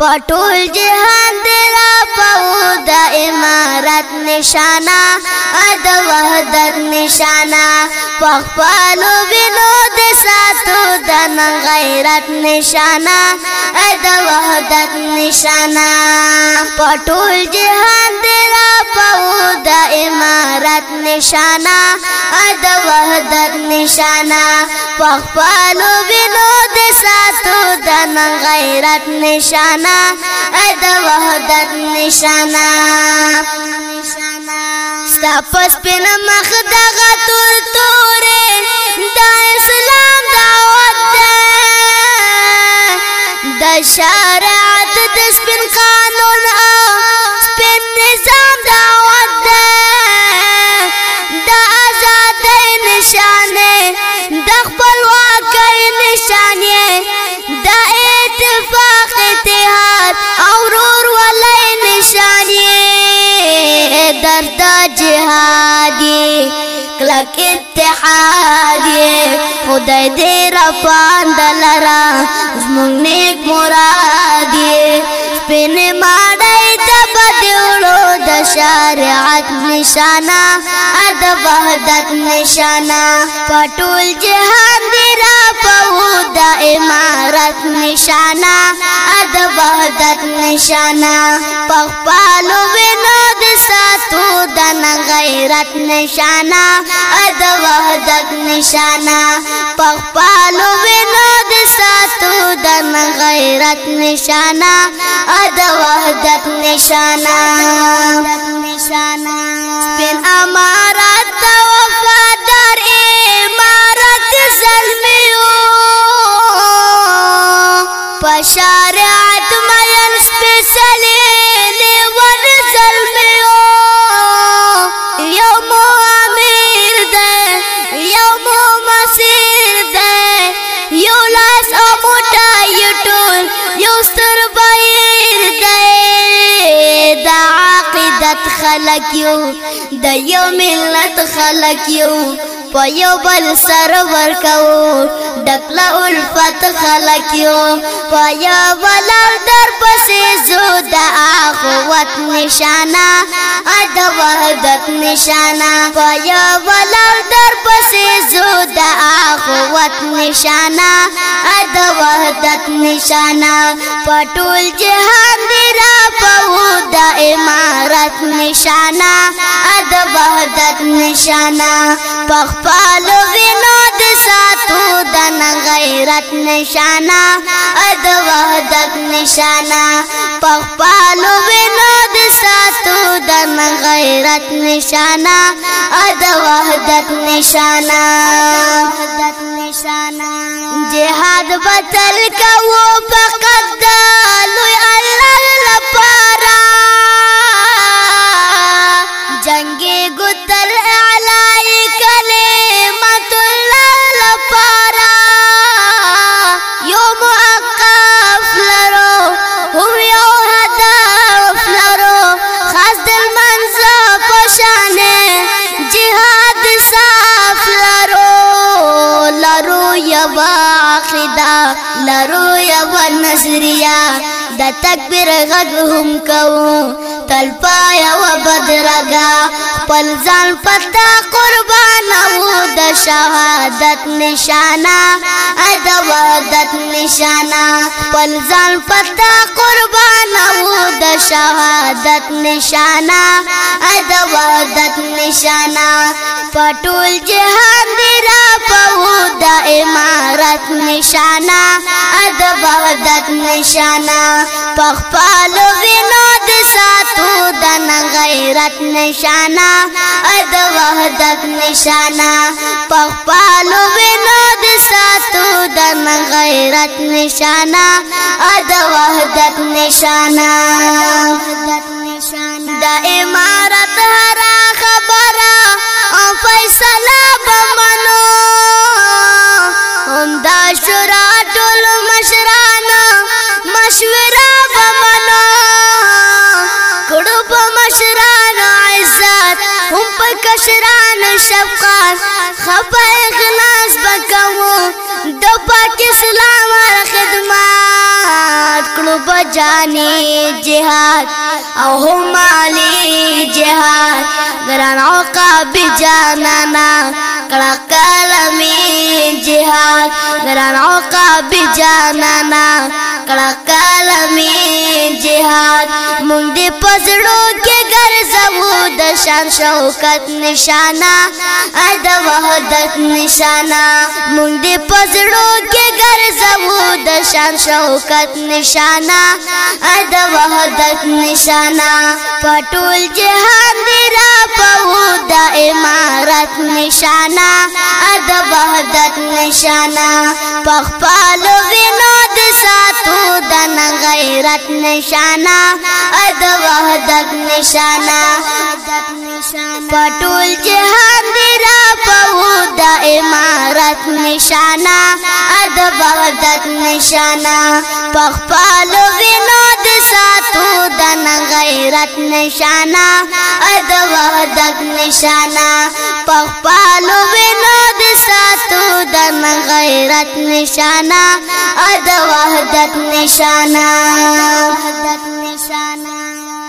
پټول جهان دیرا پاو د امارت نشانا د وحدت نشانا پخپالو وینو د ساتو د غیرت نشانا د وحدت نشانا پټول جهان دیرا پاو د امارت نشانا د وحدت نشانا پخپلو وینو د ساتو د نن غیرت نشانه ا د وحدت نشانه ستا پس پن مخ دغه تور تورې د اسلام دعوت ده د شریعت د سپن قانون خدای دې را پاند لرا زمونږ نیک مراد یې سپین ماړی ته بدوړو د شریعت نشانه د وحدت نشانه پټول جهان دې را پاو د امارت نشانه د وحدت نشانه پخپالو وینو د ساتو آخرت نشانہ اد وحدت نشانہ پخ پالو بینود ساتو دن غیرت نشانہ اد وحدت نشانہ سپین امارات دا وفادر امارت ظلمیو پشاریات مین سپیسلی ټول یو ستر بیر دی دا عقیدت خلق یو د یو ملت خلق یو په یو بل سره ورکو ډکلا الفت خلک یو په یو بل در پسې زو د اخوت نشانه د وحدت نشانه په یو بل در پسې زو د اخوت نشانه د وحدت نشانه پټول جهان دی را په د امارت نشانه عبادت شانہ پخ پالو ساتو دن غیرت نشانہ اد وحدت نشانہ پک پالو بنو ساتو دن غیرت نشانہ اد وحدت نشانہ دت نشانہ جہاد بدل کا تکبیریا د تکبیر غږ هم کوو تل پایا و بدرګا پل ځان پتا قربانو د شهادت نشانه د وحدت نشانه پل ځان پتا قربانو د شهادت نشانه د وحدت نشانه پټول جهان دی را پاو د امارت نشانه وحدت نشانه پخپال وینو د ساتو د غیرت نشانه د وحدت نشانه پخپال وینو د ساتو د غیرت نشانه د وحدت نشانه مشران شفقان خفا اخلاص بکمو دو پاک اسلام آر خدمات کلو بجانی جہاد او حمالی جہاد گران عقابی جانانا کړه کلمې جهاد ګران عقاب جانانا کړه کلمې جهاد مونږ دې پسړو کې ګرځو د شان شوکت نشانا د وحدت نشانا مونږ دې پسړو کې ګرځو د شان شوکت نشانا د وحدت نشانا پټول جهان دې امارت نشانه د وحدت نشانه پخپل وینو د ساتو د غیرت نشانه د وحدت نشانه پټول جهان دی را په د امارت نشانه بغداد نشانه پخپالو وینو د ساتو د غیرت نشانه د بغداد نشانه پخپالو وینو د ساتو د غیرت نشانه د وحدت نشانه وحدت نشانه